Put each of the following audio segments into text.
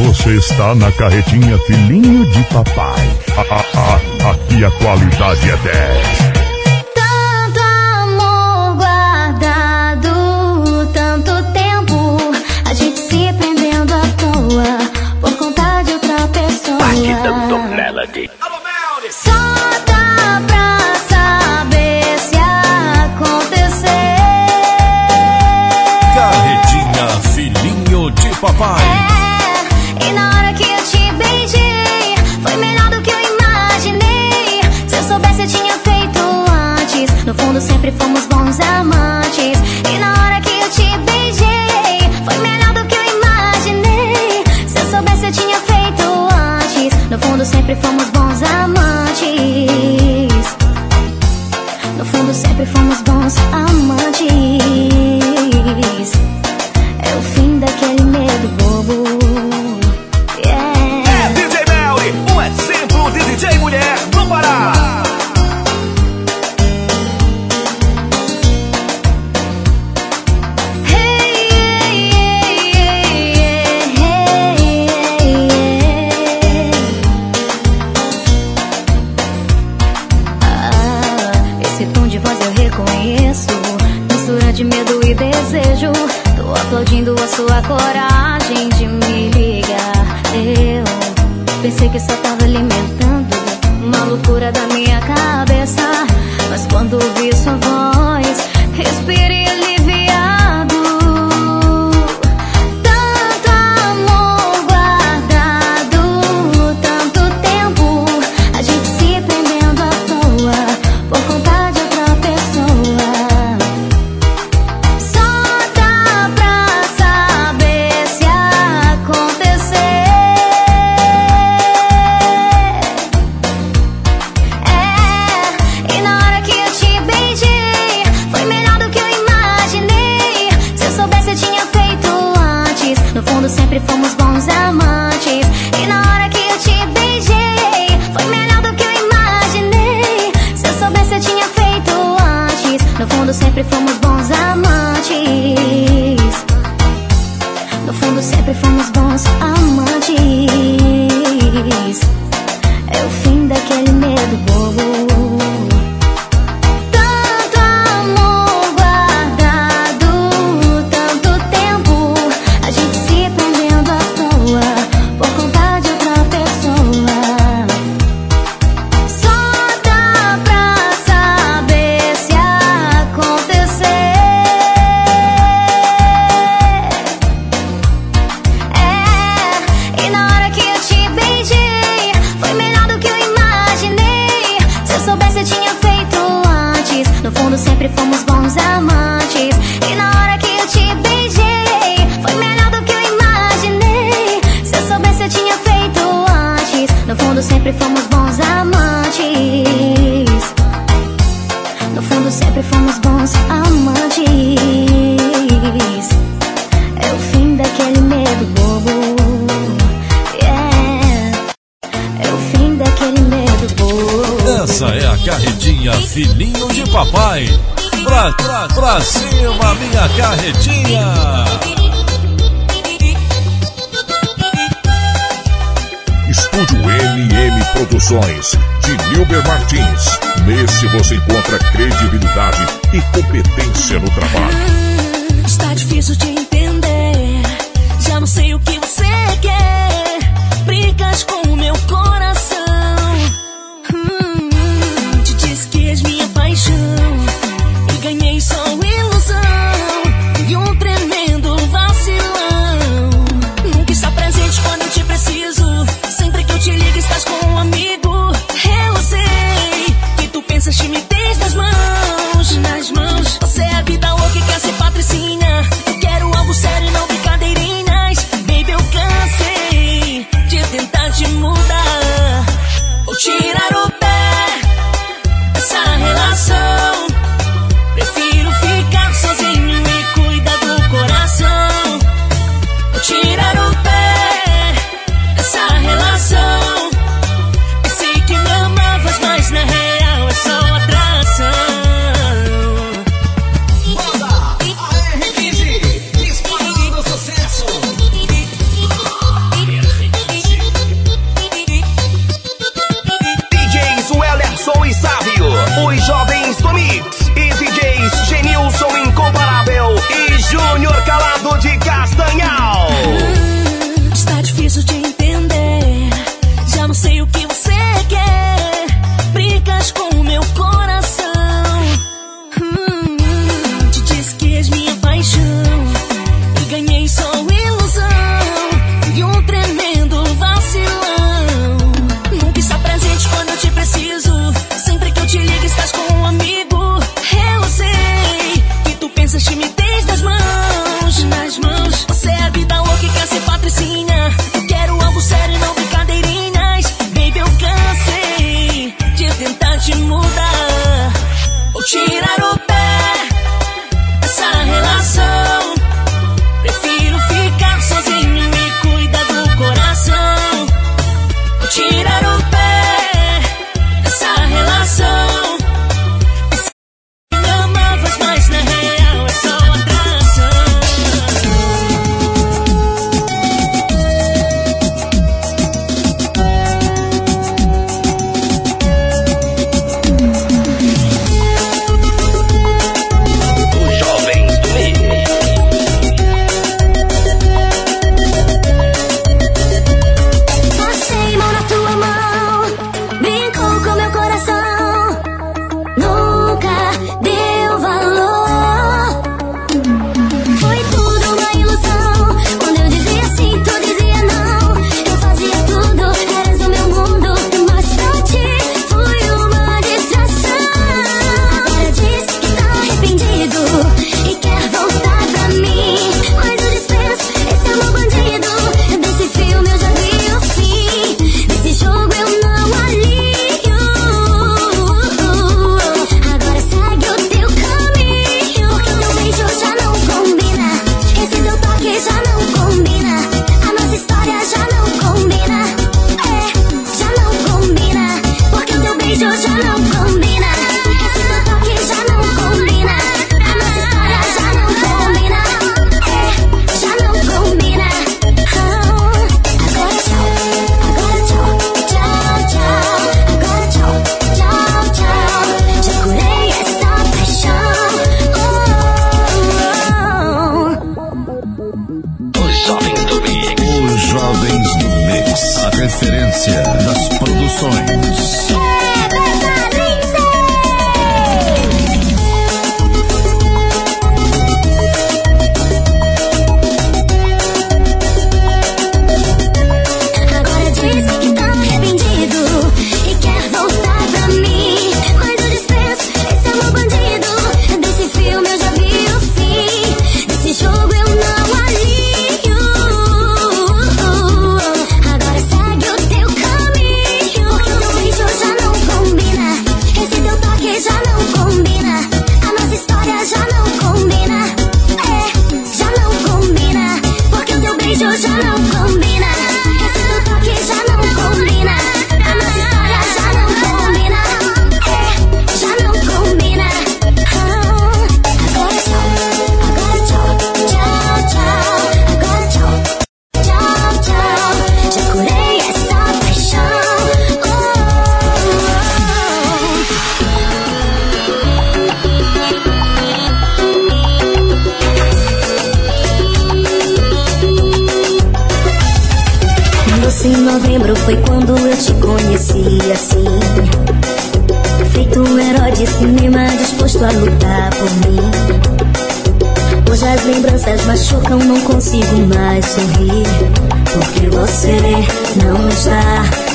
Você está na carretinha Filhinho de Papai. aqui a qualidade é 10. if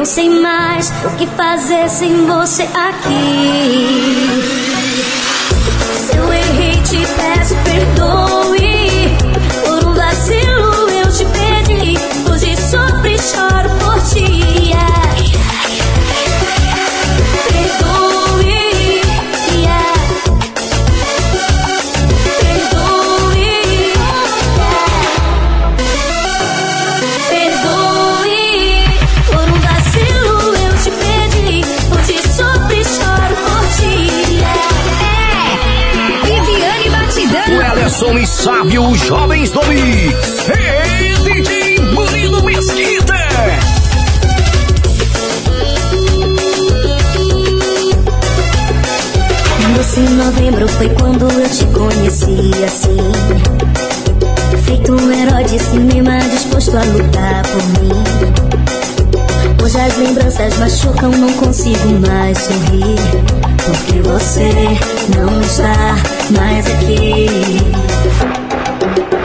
você aqui. Sábio Jovens do Mix. Hey, DJ Murilo Mesquita. Doce novembro foi quando eu te conheci assim. Feito um herói de cinema disposto a lutar por mim. Hoje as lembranças machucam, não consigo mais sorrir. Porque você não está mais aqui.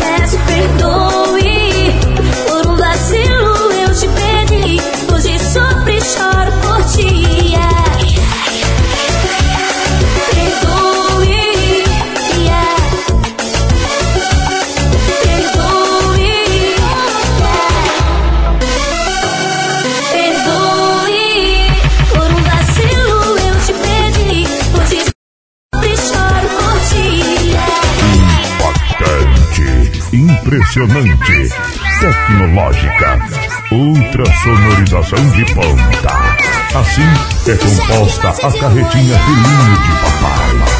Peço. Impressionante, tecnológica, ultrassonorização de ponta. Assim é composta a carretinha filhinho de papai.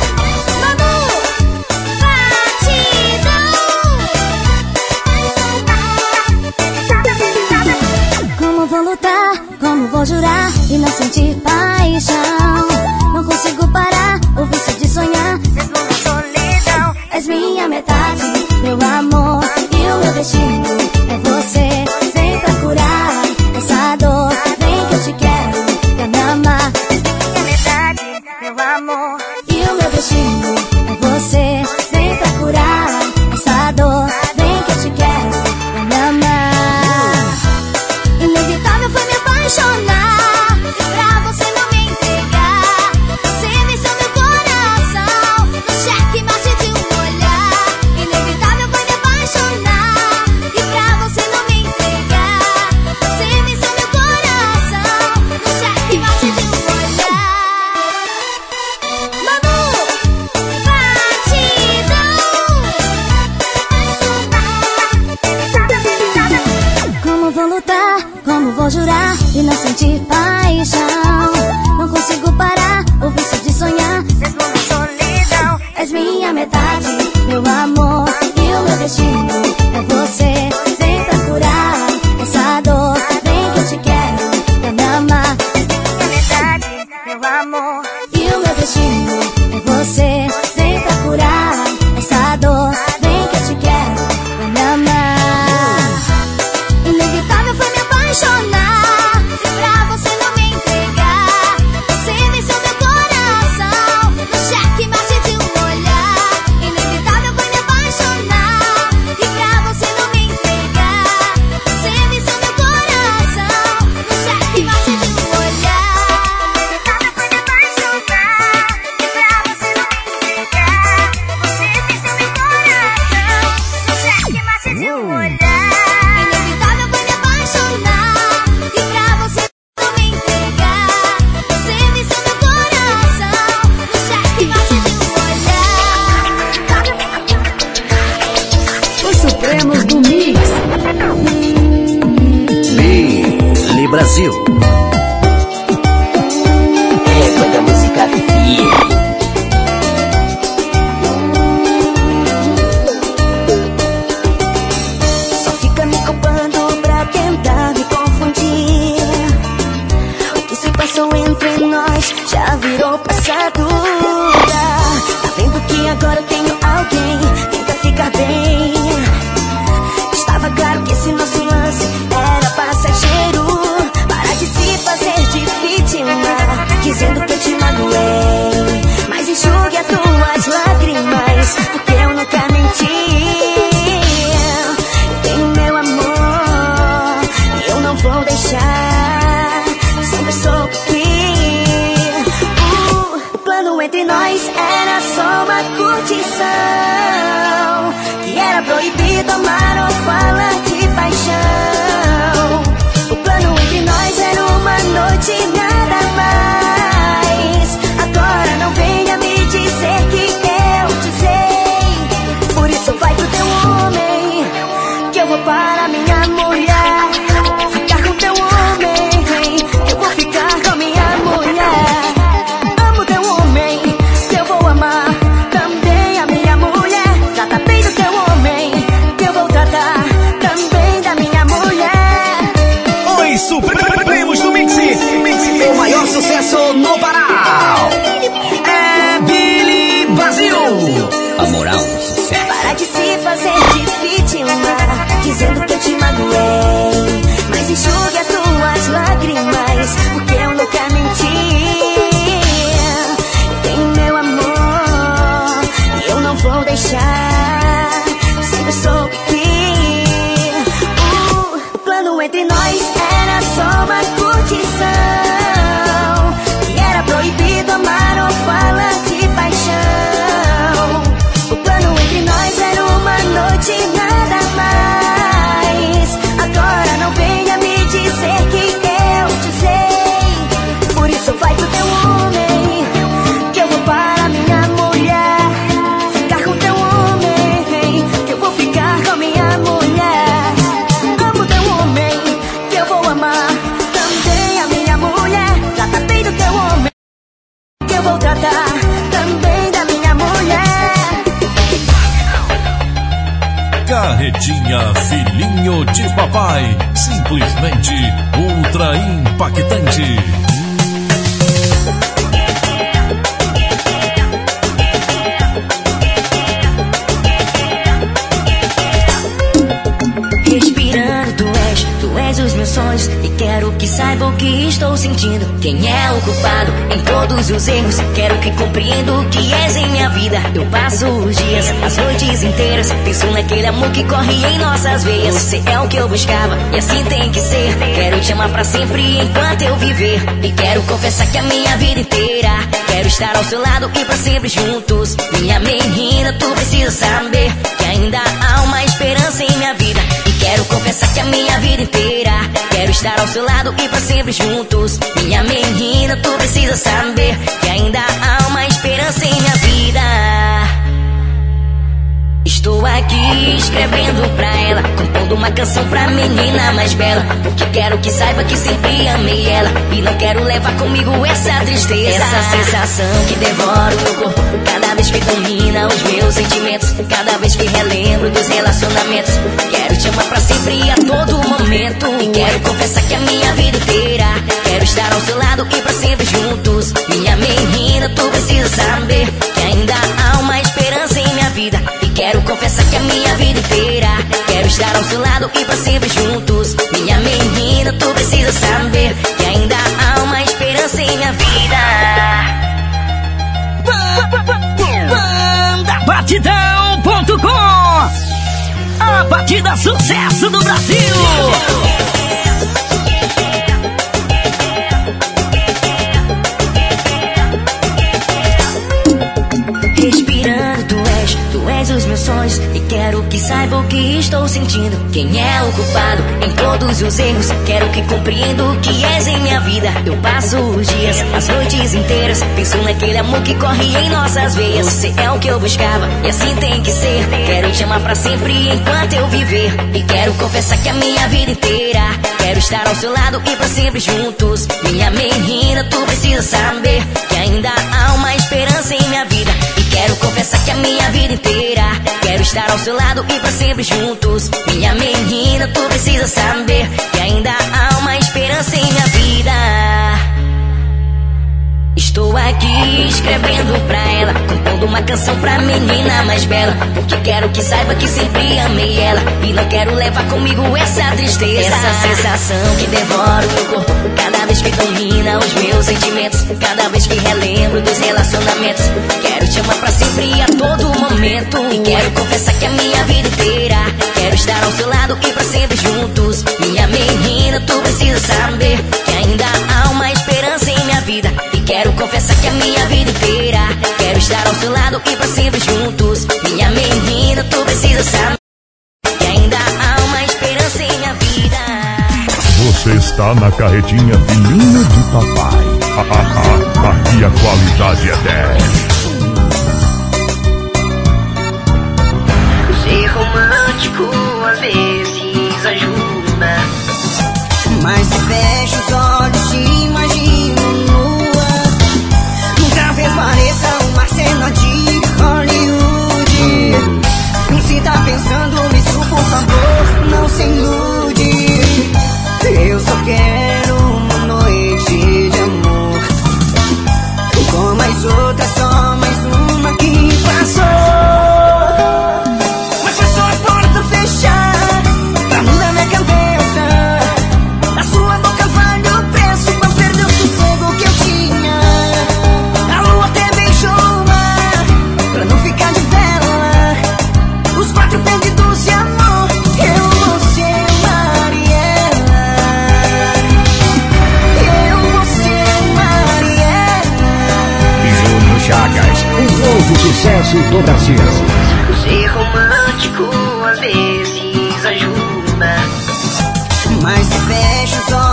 de papai, simplesmente ultra impactante. estou sentindo. Quem é o culpado em todos os erros? Quero que compreenda o que és em minha vida. Eu passo os dias, as noites inteiras. Penso naquele amor que corre em nossas veias. Você é o que eu buscava e assim tem que ser. Quero te amar pra sempre enquanto eu viver. E quero confessar que a minha vida inteira. Quero estar ao seu lado e pra sempre juntos. Minha menina, tu precisa saber que ainda há uma esperança em minha vida. Quero confessar que a minha vida inteira Quero estar ao seu lado e pra sempre juntos. Minha menina, tu precisa saber Que ainda há uma esperança em minha vida. Estou aqui escrevendo pra ela, compondo uma canção pra menina mais bela. Porque quero que saiba que sempre amei ela. E não quero levar comigo essa tristeza. Essa sensação que devora o meu corpo. Cada vez que domina os meus sentimentos. Cada vez que relembro dos relacionamentos. Quero te amar pra sempre e a todo momento. E quero confessar que a minha vida inteira. Quero estar ao seu lado e pra sempre juntos. Minha menina, tu precisa saber que ainda há uma esperança em minha vida. Quero confessar que a minha vida inteira Quero estar ao seu lado e pra sempre juntos. Minha menina, tu precisa saber Que ainda há uma esperança em minha vida. Banda Batidão.com A batida sucesso do Brasil e quero que saiba o que estou sentindo. Quem é o culpado em todos os erros? Quero que compreenda o que és em minha vida. Eu passo os dias, as noites inteiras, penso naquele amor que corre em nossas veias. Você é o que eu buscava e assim tem que ser. Quero te amar pra sempre enquanto eu viver. E quero confessar que a minha vida inteira quero estar ao seu lado e pra sempre juntos. Minha menina, tu precisa saber que ainda há uma esperança em minha vida. Quero confessar que a minha vida inteira Quero estar ao seu lado e pra sempre juntos. Minha menina, tu precisa saber Que ainda há uma esperança em minha vida Estou aqui escrevendo pra ela, compondo uma canção pra menina mais bela. Porque quero que saiba que sempre amei ela. E não quero levar comigo essa tristeza. Essa sensação que devora o meu corpo. Cada vez que domina os meus sentimentos. Cada vez que relembro dos relacionamentos. Quero te amar pra sempre e a todo momento. E quero confessar que a minha vida inteira. Quero estar ao seu lado e pra sempre juntos. Minha menina, tu precisa saber que ainda há uma esperança em minha vida. Quero confessar que a minha vida inteira Quero estar ao seu lado e pra sempre juntos. Minha menina, tu precisa saber Que ainda há uma esperança em minha vida. Você está na carretinha Filhinho de Papai. Aqui a qualidade é 10 Ser romântico às vezes ajuda. Mas se fecha os olhos te pareça sing sucesso do Brasil. Ser romântico às vezes ajuda. Mas se fecha os olhos,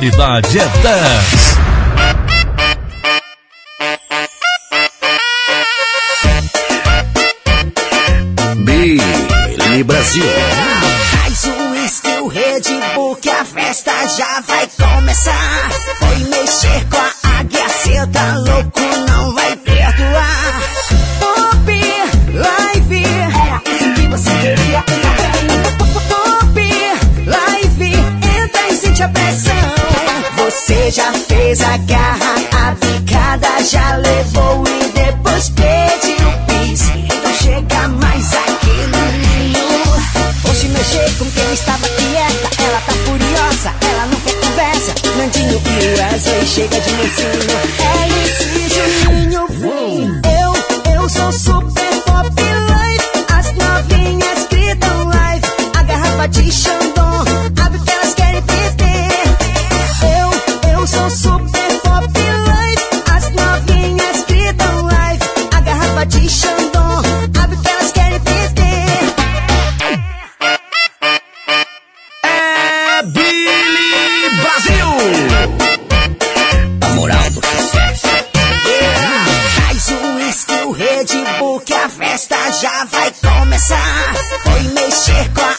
qualidade é 10. dançar, foi mexer com a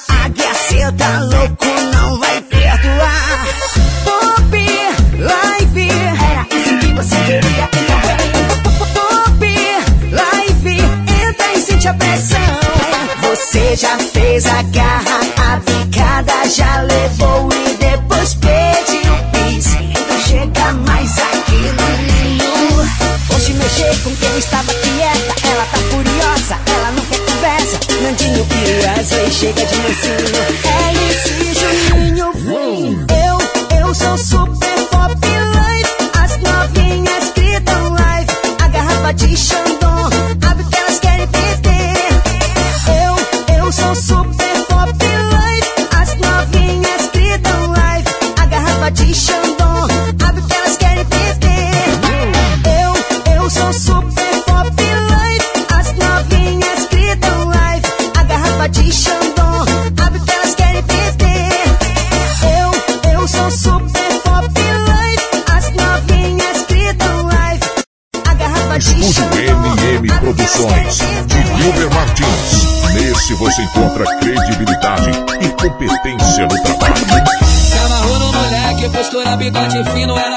corte fino é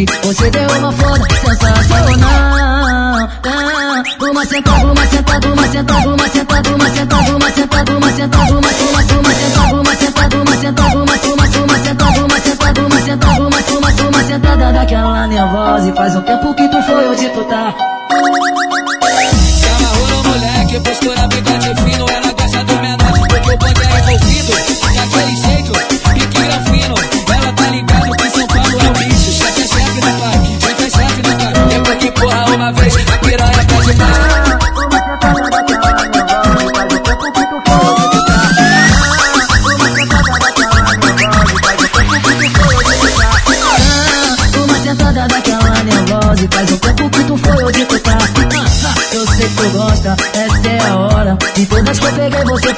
noite você deu uma foda sensacional. Uma sentada, uma sentada, uma sentada, uma sentada, uma sentada, uma sentada, uma sentada, uma sentada, uma sentada, uma sentada, uma sentada, uma sentada, uma sentada, uma sentada, uma sentada, uma sentada, uma sentada daquela nervosa e faz um tempo que tu foi onde tu tá. Se amarrou no moleque, postura bem de fina.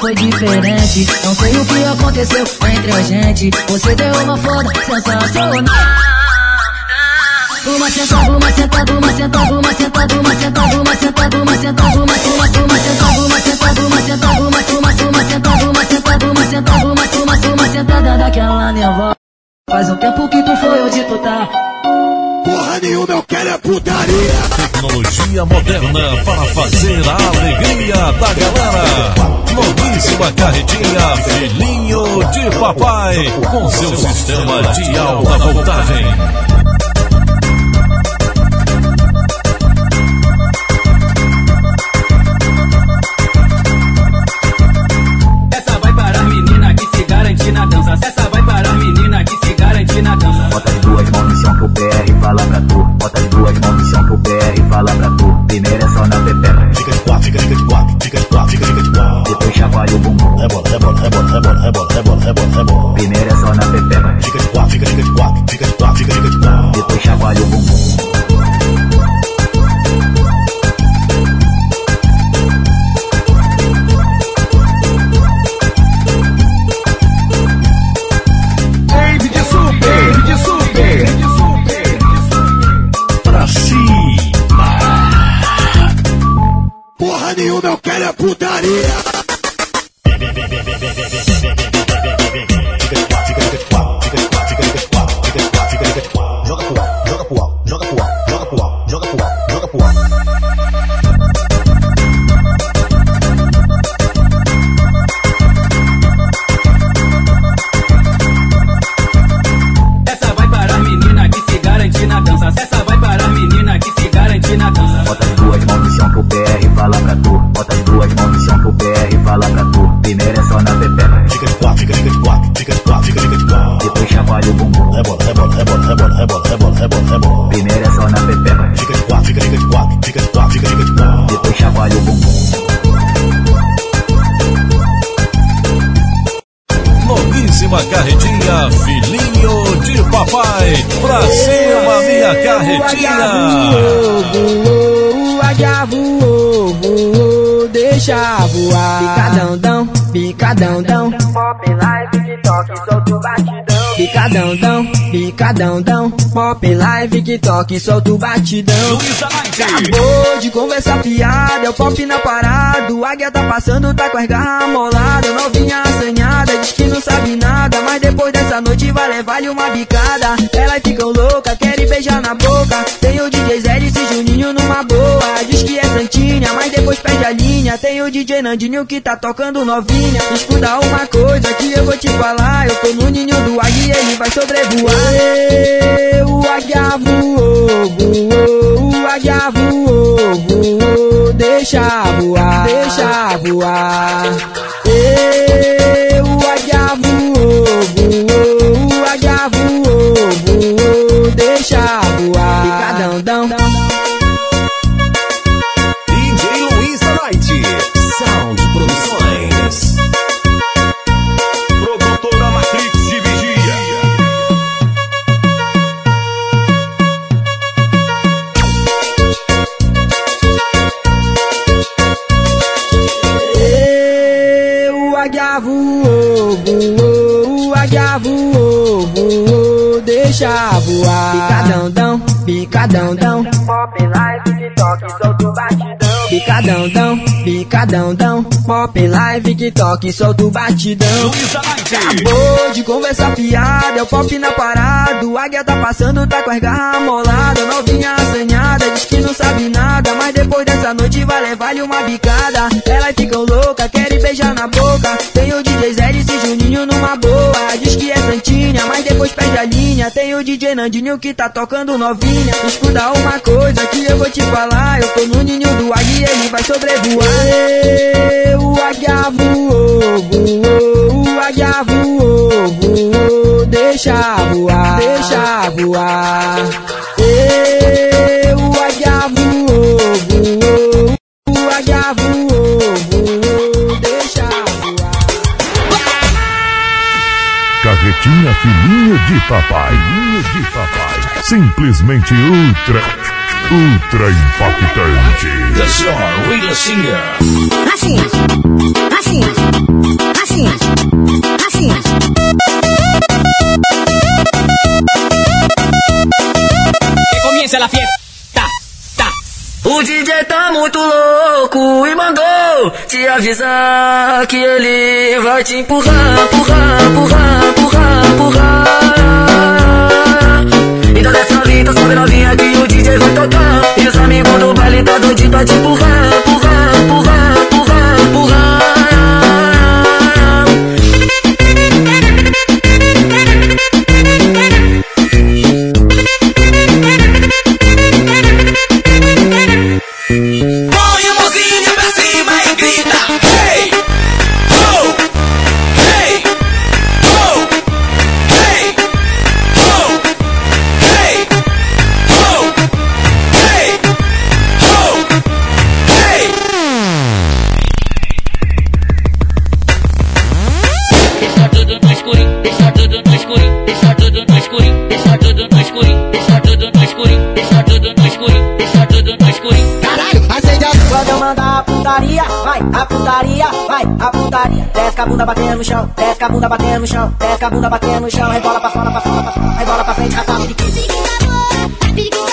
foi diferente. Não sei o que aconteceu entre a gente. Você deu uma foda sensacional. Uma sentada, uma sentada, uma sentada, uma sentada, uma sentada, uma sentada, uma sentada, uma sentada, uma sentada, uma sentada, uma sentada, uma sentada, uma sentada, uma sentada, uma sentada, uma sentada, uma sentada daquela nervosa. Faz um tempo que tu foi onde tu tá nenhuma, eu quero é putaria. Tecnologia moderna para fazer a alegria da galera. Novíssima carretinha, filhinho de papai, com seu sistema de alta voltagem Vai o bumbum, rebola, rebola, rebola, rebola, rebola, rebola, rebola, rebola. Primeiro é só na pepeba. Fica de quatro, fica, fica de quatro. Picadão, dão. Pop live, TikTok, solta o batidão. Acabou de conversar fiada, é o pop na parada. O águia tá passando, tá com as garras amoladas. Novinha assanhada, diz que não sabe nada. Mas depois dessa noite vai levar-lhe uma bicada. Elas ficam loucas, querem beijar na boca. Tem o DJ Zé e Juninho numa boa. Diz que é Santinha, mas depois perde a linha. Tem o DJ Nandinho que tá tocando novinha. Escuta uma coisa que eu vou te falar. Eu tô no ninho do águia ele vai sobrevoar. Ê, O águia voou, voou, o águia voou, voou. Deixa voar, deixa voar. Ê, O águia voou, voou, o águia voou, voou. Deixa voar. Picadão, dão. Picadão, dão. Pop live, TikTok, solta o batidão. Picadão, dão, picadão, dão. Pop live, TikTok, solta o batidão. Acabou de conversar fiada, é o pop na parada. O águia tá passando, tá com as garras amoladas. Novinha assanhada, diz que não sabe nada. Mas depois dessa noite vai levar-lhe uma bicada. Elas ficam loucas, querem beijar na boca. Tem o DJ Zé e Juninho numa boa. Depois perde a linha. Tem o DJ Nandinho que tá tocando novinha. Escuta uma coisa que eu vou te falar. Eu tô no ninho do águia e ele vai sobrevoar. Ê, O águia voou, voou, o águia voou, voou. Deixa voar, deixa voar. Ê, O águia voou, voou, o águia voou, voou. Carretinha fininha de papai. Fininha de papai. Simplesmente ultra, ultra impactante. The Star Radio Singer. Assim, assim, assim, assim. Que comience la fiesta. O DJ tá muito louco e mandou te avisar que ele vai te empurrar, empurrar, empurrar, empurrar, empurrar. Então desce novinha, sobe novinha que o DJ vai tocar. E os amigos do baile tá doidinho pra te empurrar, empurrar, empurrar, empurrar, empurrar. Chão, desce a bunda batendo no chão, desce a bunda batendo no chão, rebola pra fora, pra fora, pra fora, rebola pra frente, quinze.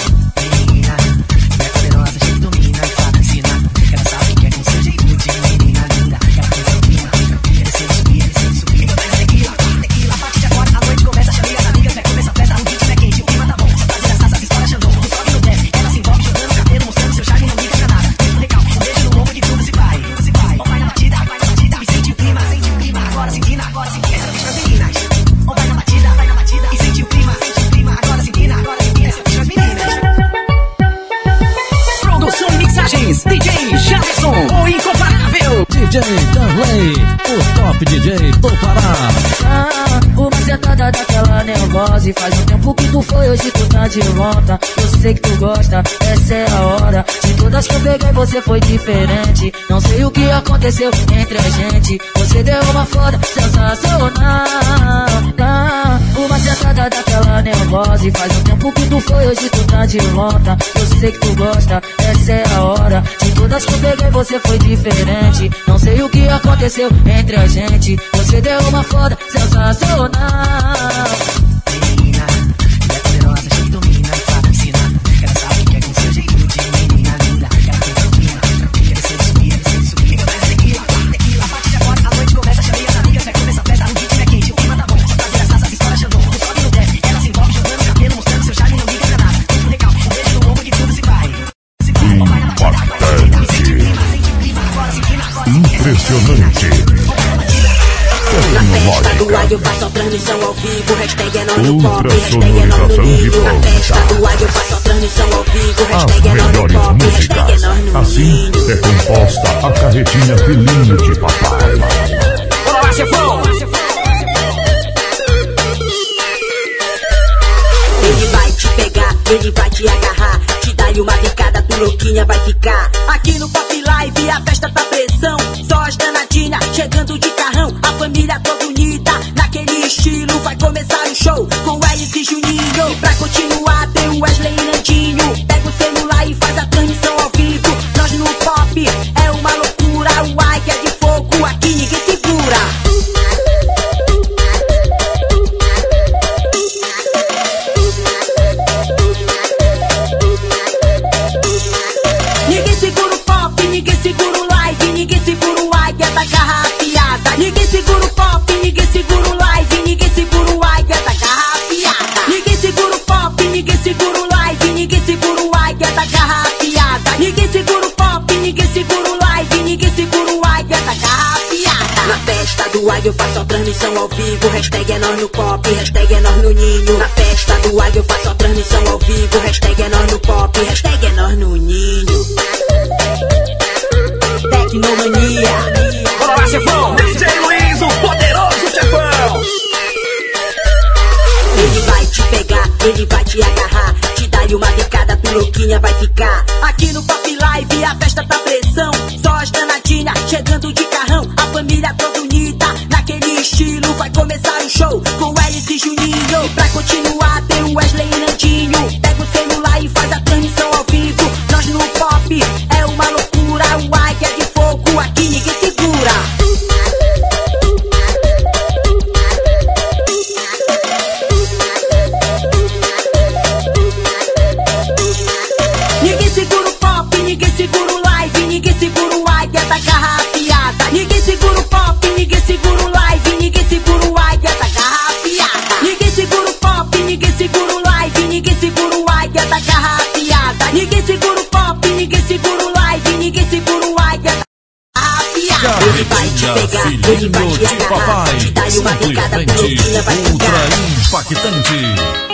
nervosa E faz um tempo que tu foi, hoje tu tá de volta. Eu sei que tu gosta, essa é a hora. De todas que eu peguei você foi diferente. Não sei o que aconteceu entre a gente. Você deu uma foda sensacional. Uma sentada daquela nervosa. E faz um tempo que tu foi, hoje tu tá de volta. Eu sei que tu gosta, essa é a hora. De todas que eu peguei você foi diferente. Não sei o que aconteceu entre a gente. Você deu uma foda sensacional As hashtag é nós no melhores pop, hashtag é músicas. Assim é composta a carretinha filhinho de papai. Bora lá, chefão! Ele vai te pegar, ele vai te agarrar, dá uma bicada, tu louquinha vai ficar. Aqui no Pop Live a festa tá pressão, só as danadinhas chegando de carrão, a família toda unida, naquele estilo vai começar o show com Elis e Juninho. Pra continuar tem o Wesley e Nandinho, vivo, hashtag é nós no pop, hashtag é nós no ninho. Na festa do águia eu faço a transmissão ao vivo, hashtag é nós no pop, hashtag é nós no ninho. Tecnomania. Bora lá, chefão! DJ Luiz, o poderoso chefão! Ele vai te pegar, ele vai te agarrar, te dá uma bicada, tu louquinha vai ficar. Simplesmente ultra impactante.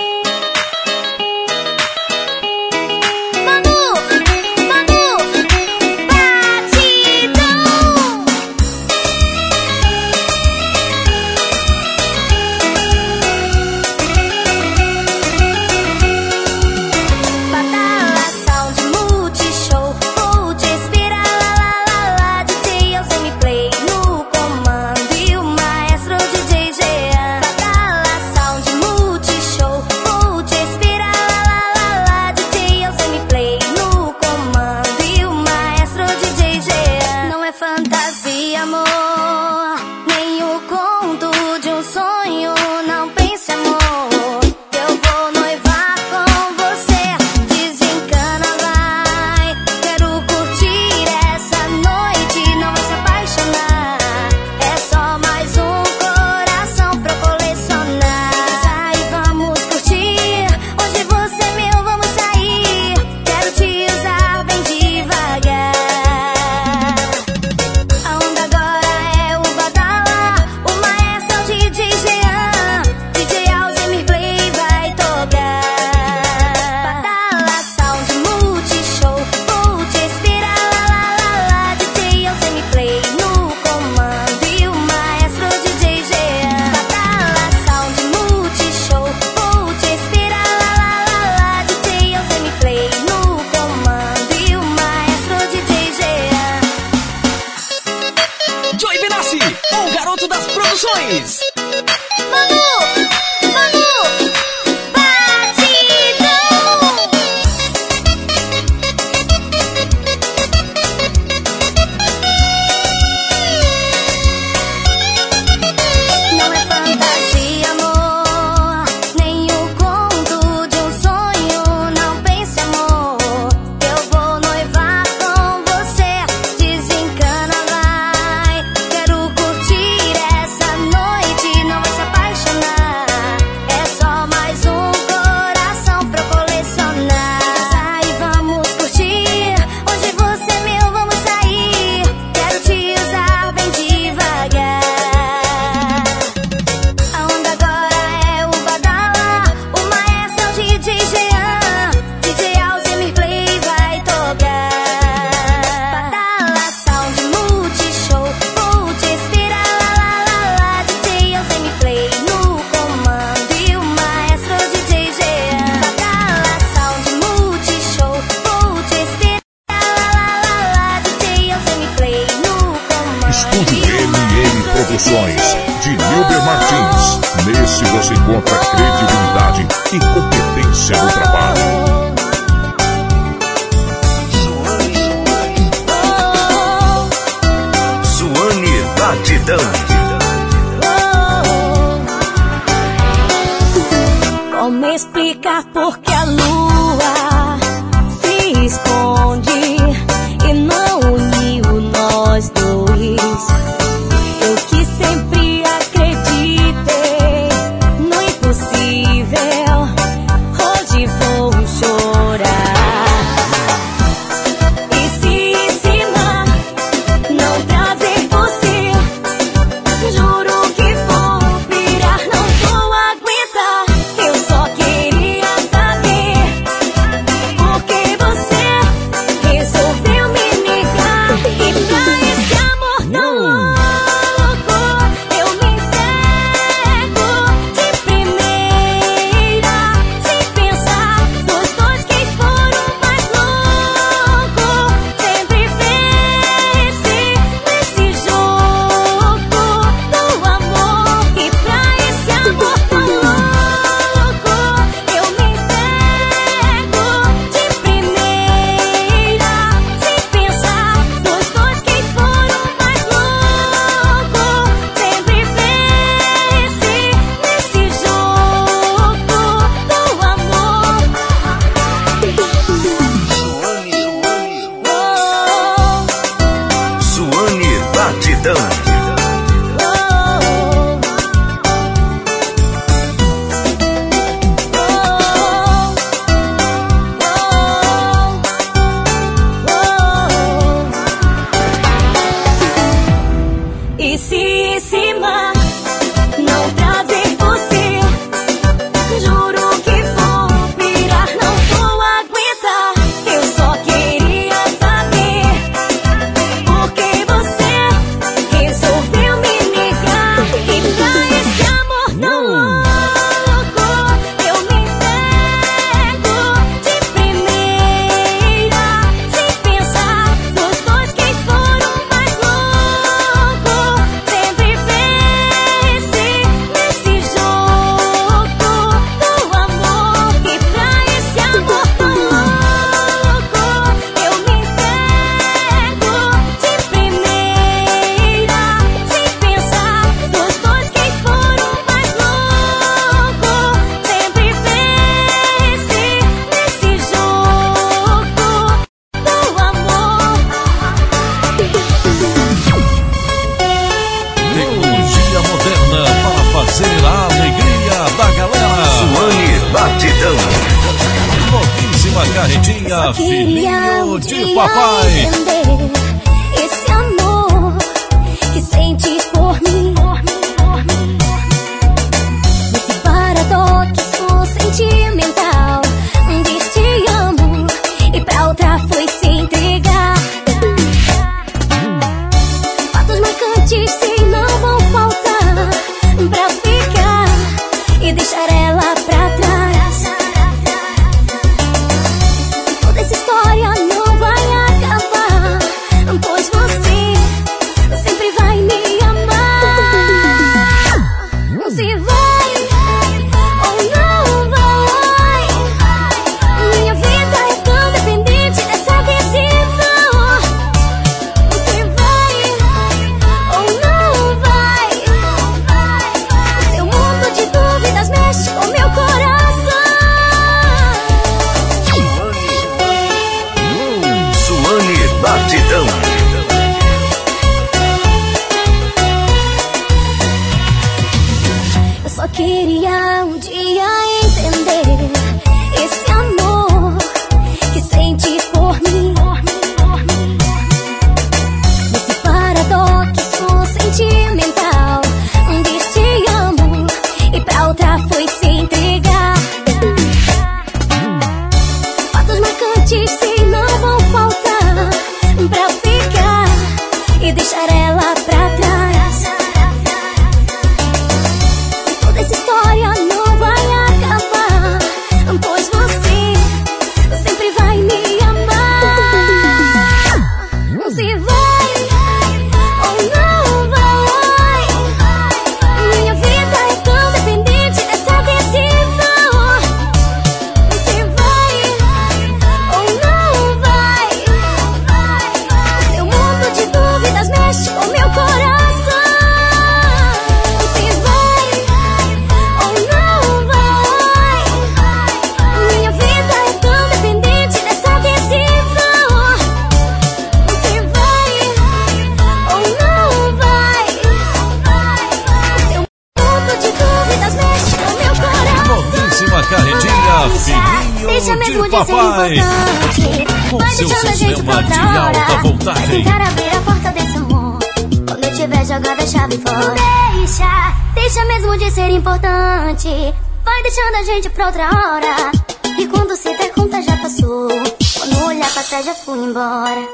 pra trás, já fui embora.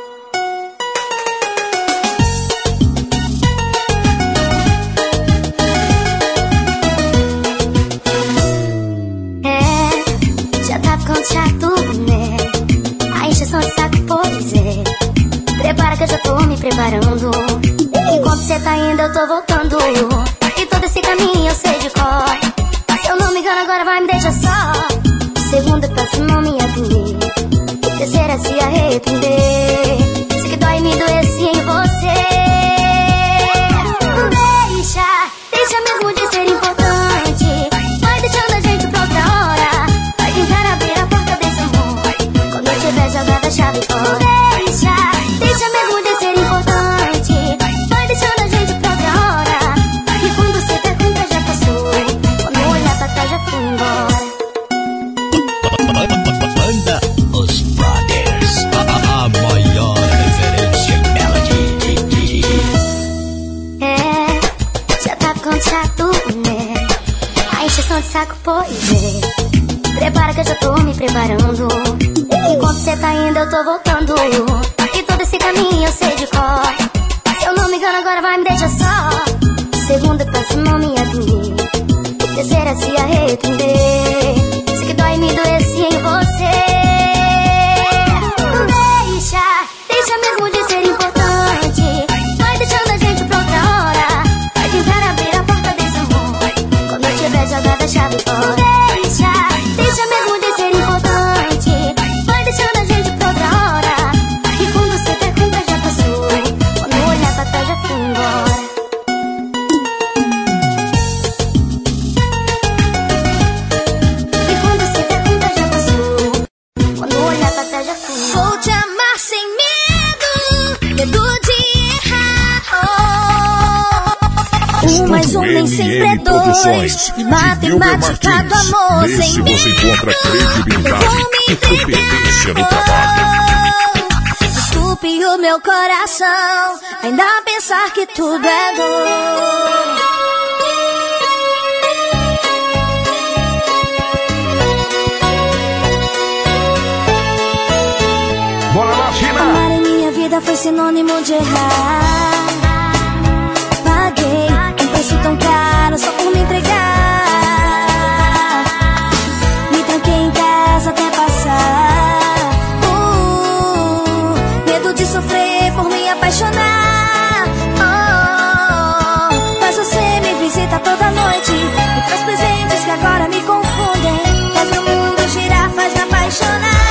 É, já tá ficando chato, né? A encheção de saco, pois é. Prepara que eu já tô me preparando. Enquanto cê tá indo, eu tô voltando. E todo esse caminho eu sei de cor. Se eu não me engano, agora vai me deixar só. Segunda passa, não me atinge. que será se arrepender você tá indo, eu tô voltando. Tá aqui todo esse caminho eu sei de cor. Tá, se eu não me engano, agora vai me deixar só. Segunda, pensa, não me atender. Terceira, se arrepender. Produções de Nilber Martins. Nesse você encontra credibilidade e competência no trabalho. Desculpe o meu coração, ainda pensar que tudo é dor. Bora lá, China! Amar em minha vida foi sinônimo de errar. Preço tão caro só por me entregar. Me tranquei em casa até passar. Uh, medo de sofrer por me apaixonar. Oh, mas você me visita toda noite. Me traz presentes que agora me confundem. Faz meu mundo girar, faz me apaixonar.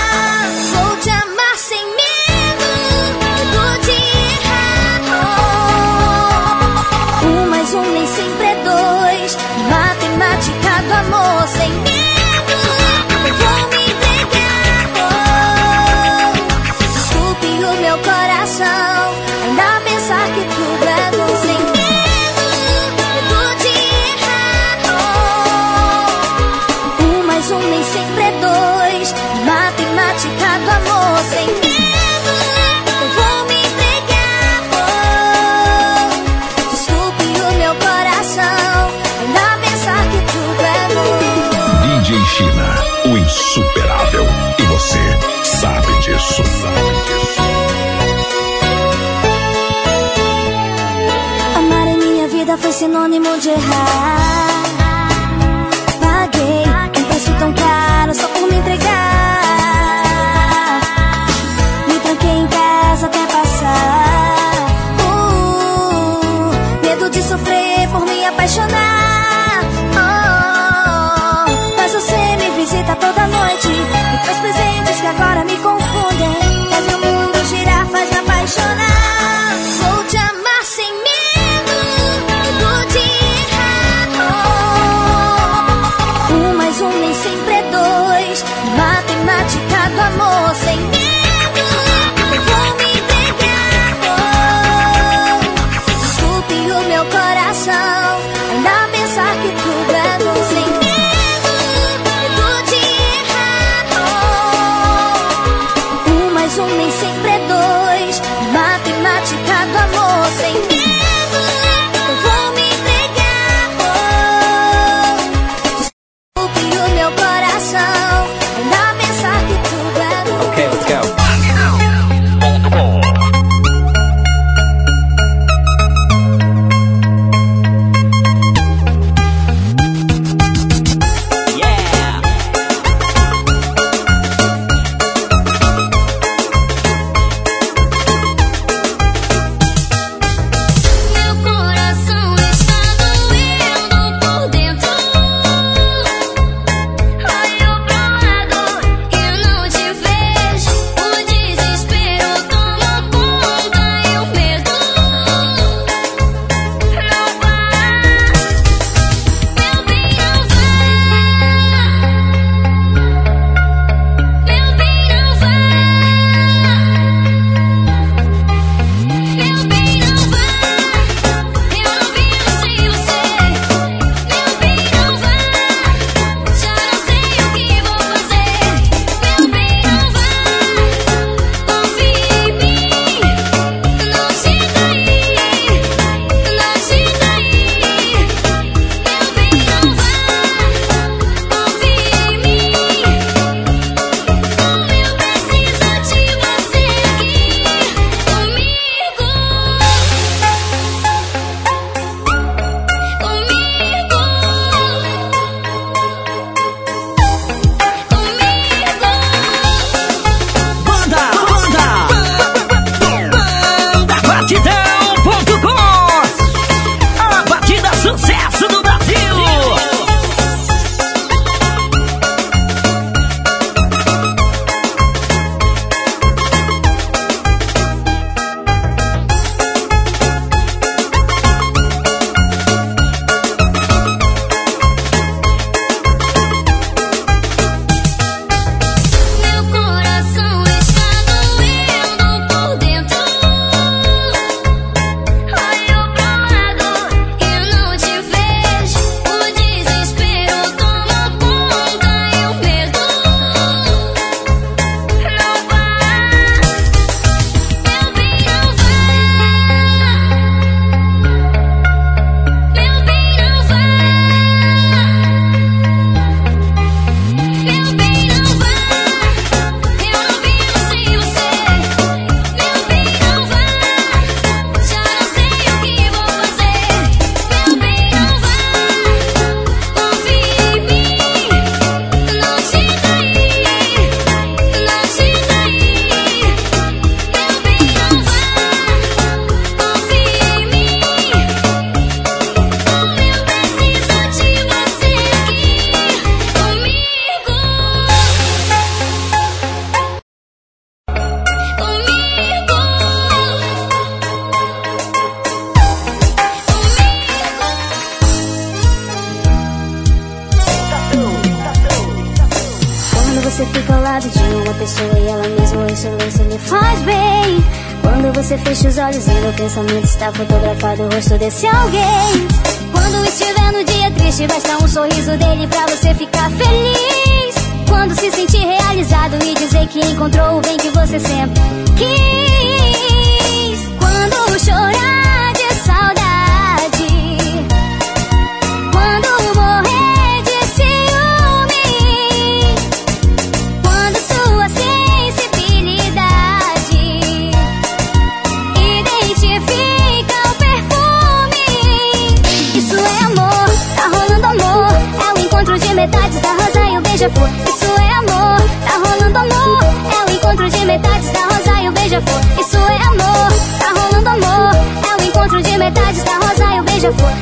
Sinônimo de errar. Paguei um preço tão caro só por me entregar. Me tranquei em casa até passar. Uh, medo de sofrer por me apaixonar.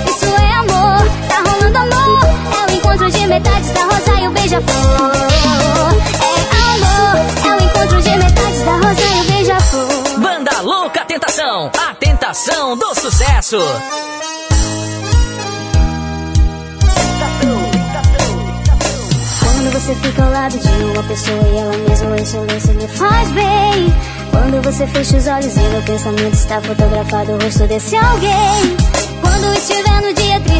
Isso é amor, tá rolando amor. É o encontro de metades da rosa e o beija-flor. É amor, é o encontro de metades da rosa e o beija-flor. Banda Louca Tentação, a tentação do sucesso. Quando você fica ao lado de uma pessoa e ela mesma em silêncio lhe faz bem. Quando você fecha os olhos e meu pensamento está fotografado o rosto desse alguém. Quando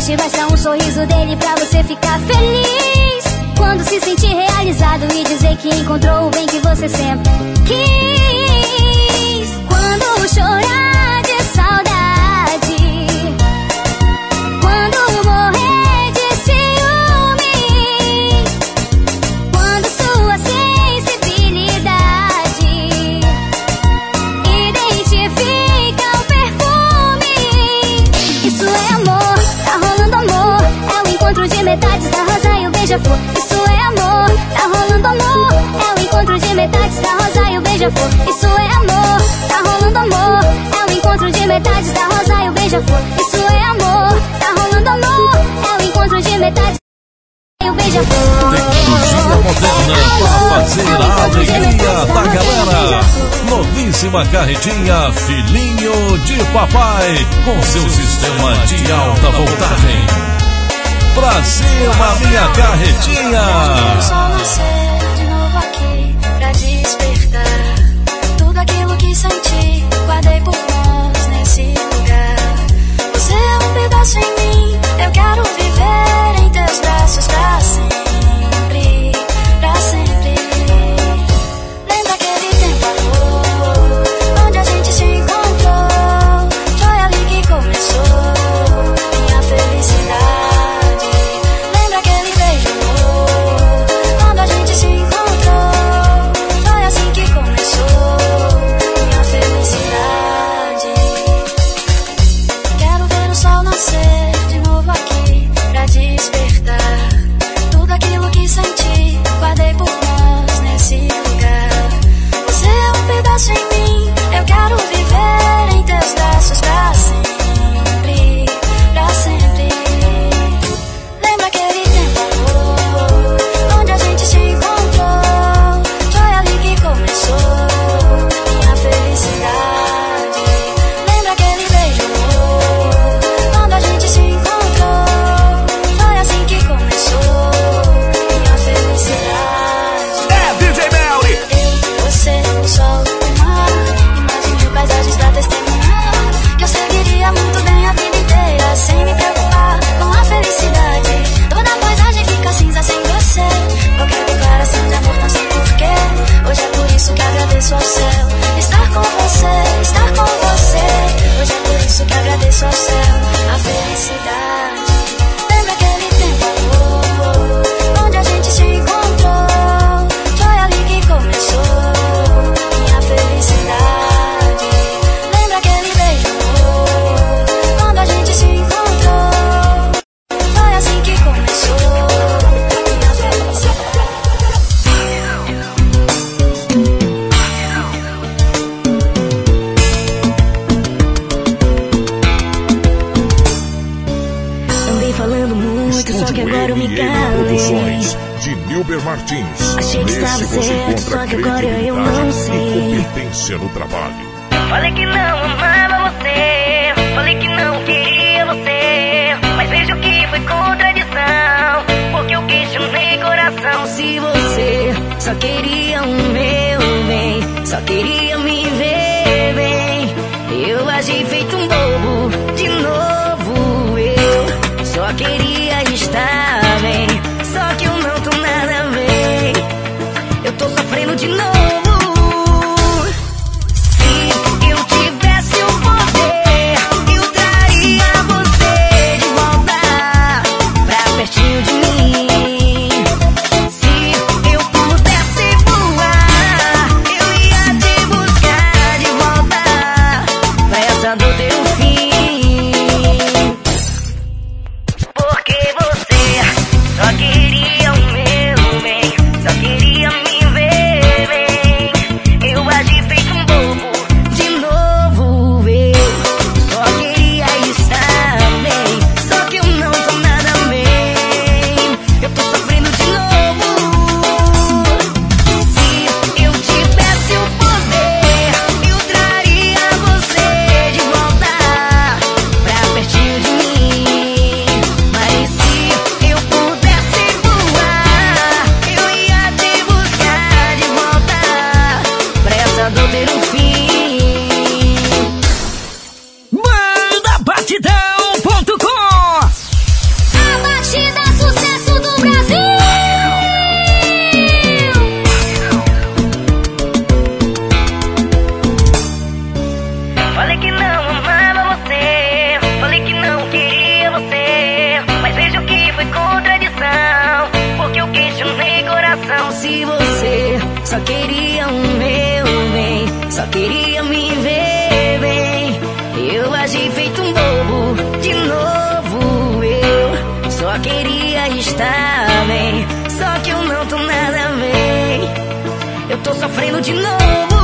triste, basta um sorriso dele pra você ficar feliz. Quando se sentir realizado e dizer que encontrou o bem que você sempre quis. Quando chorar de metades da rosa e o beija-flor. Isso é amor, tá rolando amor. É o encontro de metades da rosa e o beija-flor. Isso é amor, tá rolando amor. É o encontro de metades e o beija-flor. Tecnologia moderna para fazer a alegria da galera. Novíssima carretinha Filhinho de Papai, com seu sistema de alta voltagem. Pra cima, minha carretinha! Que senti. Guardei por no trabalho. Falei que não amava você, falei que não queria você, mas vejo que foi contradição, porque eu questionei coração. Se você só queria o meu bem, só queria me ver bem, eu agi feito um bobo, de novo eu só queria. Só que eu não tô nada bem Eu tô sofrendo de novo.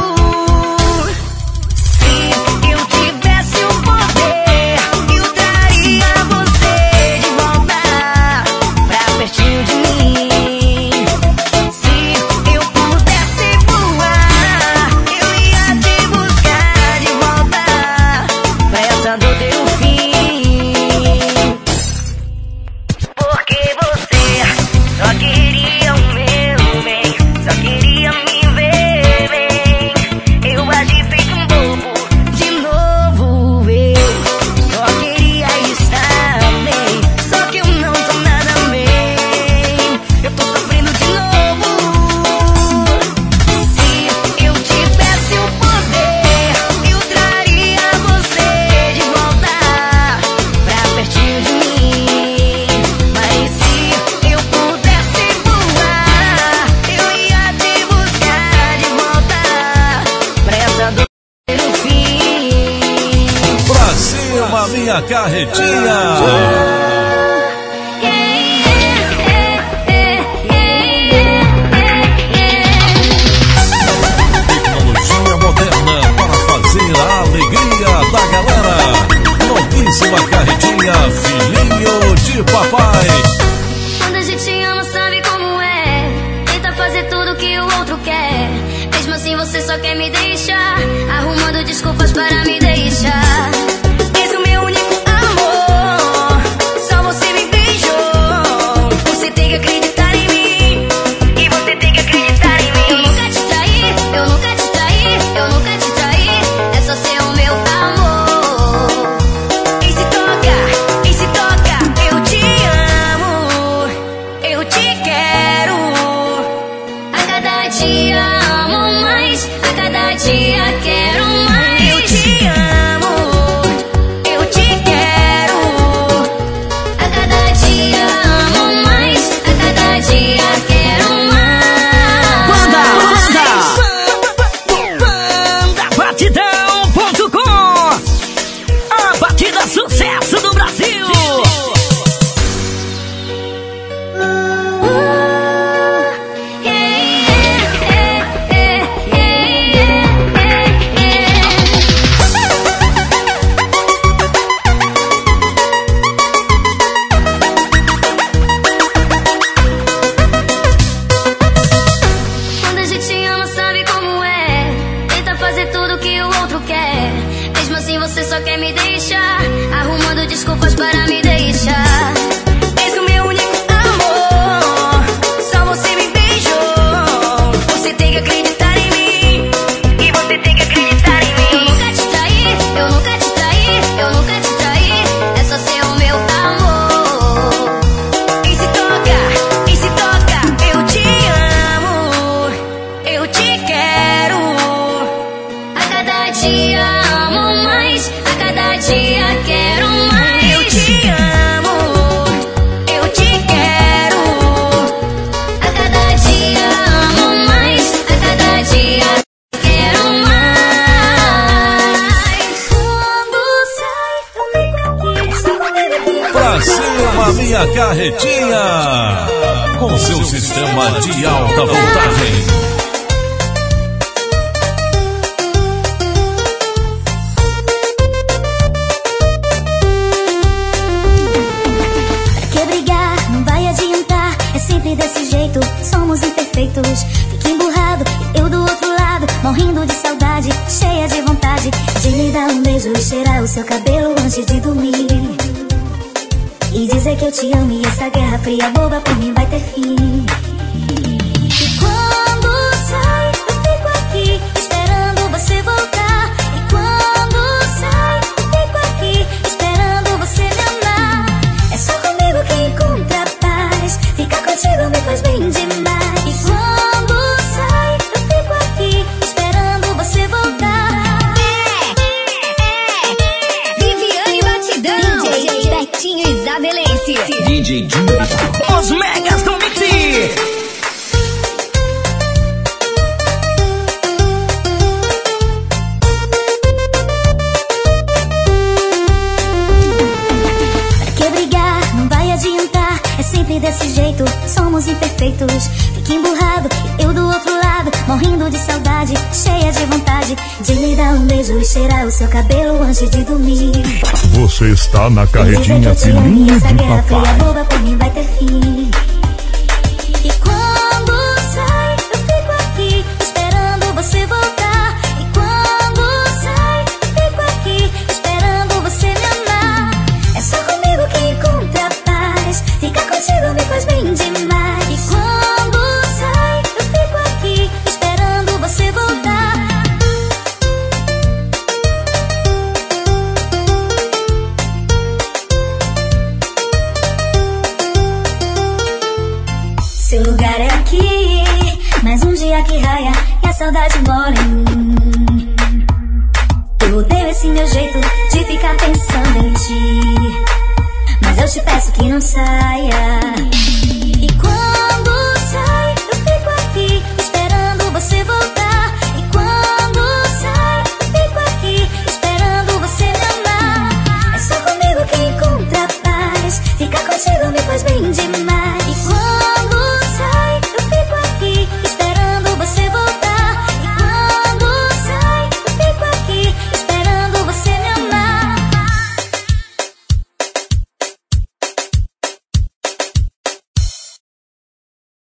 Está na carretinha filhinha de papai.